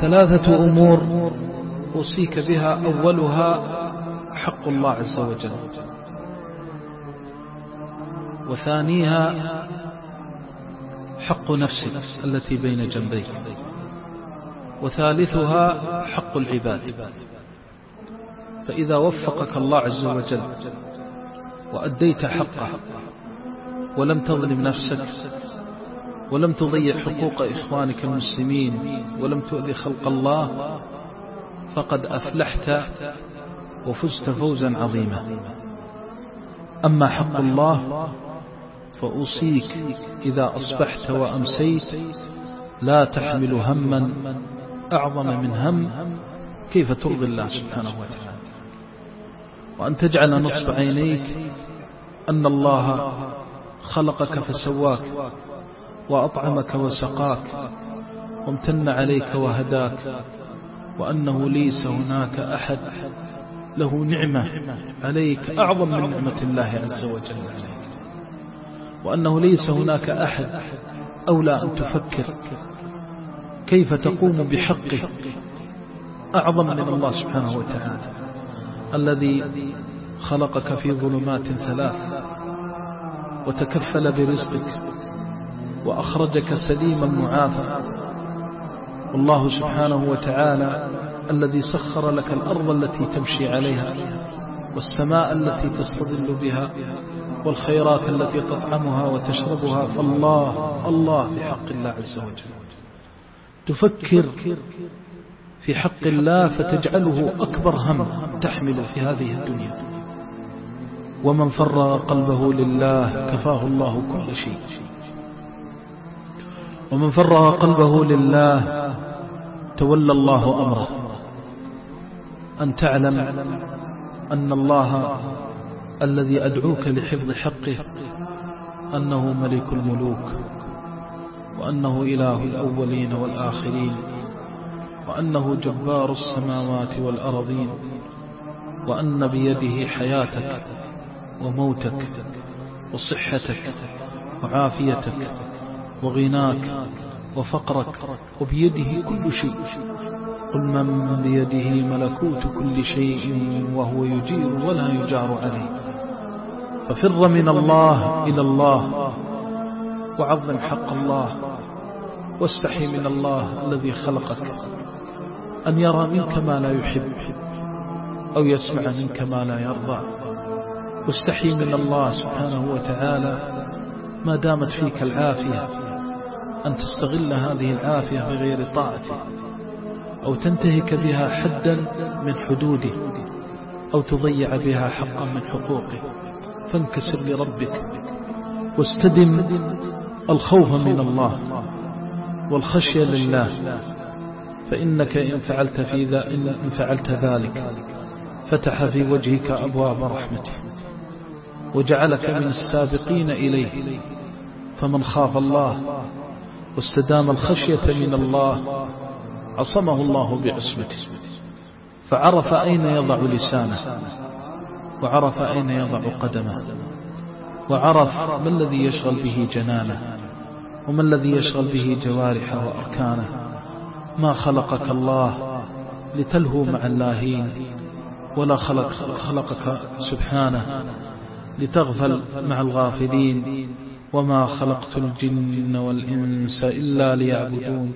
ثلاثة أمور أوصيك بها أولها حق الله عز وجل. وثانيها حق نفسك التي بين جنبيك. وثالثها حق العباد. فإذا وفقك الله عز وجل وأديت حقه ولم تظلم نفسك ولم تضيع حقوق إخوانك المسلمين ولم تؤذي خلق الله فقد أفلحت وفزت فوزا عظيما. أما حق الله فأوصيك إذا أصبحت وأمسيت لا تحمل هما أعظم من هم كيف ترضي الله سبحانه وتعالى. وأن تجعل نصب عينيك أن الله خلقك فسواك وأطعمك وسقاك وامتن عليك وهداك وأنه ليس هناك أحد له نعمة عليك أعظم من نعمة الله عز وجل عليك. وأنه ليس هناك أحد أولى أن تفكر كيف تقوم بحقه أعظم من الله سبحانه وتعالى الذي خلقك في ظلمات ثلاث وتكفل برزقك وأخرجك سليما معافى. والله سبحانه وتعالى الذي سخر لك الأرض التي تمشي عليها والسماء التي تستظل بها والخيرات التي تطعمها وتشربها فالله الله في حق الله عز وجل. تفكر في حق الله فتجعله أكبر هم تحمل في هذه الدنيا. ومن فرغ قلبه لله كفاه الله كل شيء. ومن فرغ قلبه لله تولى الله أمره. أن تعلم أن الله الذي أدعوك لحفظ حقه أنه ملك الملوك وأنه إله الأولين والآخرين وأنه جبار السماوات والأرضين وأن بيده حياتك وموتك وصحتك وعافيتك وغناك وفقرك وبيده كل شيء. قل من بيده ملكوت كل شيء وهو يجير ولا يجار عليه. ففر من الله إلى الله وعظم حق الله واستحي من الله الذي خلقك أن يرى منك ما لا يحب أو يسمع منك ما لا يرضى واستحي من الله سبحانه وتعالى ما دامت فيك العافية أن تستغل هذه العافية بغير طاعته أو تنتهك بها حدا من حدوده أو تضيع بها حقا من حقوقه فانكسر لربك واستدم الخوف من الله والخشية لله فإنك إن فعلت, في ذا إن فعلت ذلك فتح في وجهك أبواب رحمته وجعلك من السابقين إليه فمن خاف الله واستدام الخشية من الله عصمه الله بعصمته فعرف أين يضع لسانه. وعرف أين يضع قدمه وعرف ما الذي يشغل به جنانه وما الذي يشغل به جوارحه وأركانه. ما خلقك الله لتلهو مع اللاهين ولا خلق خلقك سبحانه لتغفل مع الغافلين. وما خلقت الجن والإنس إلا ليعبدون.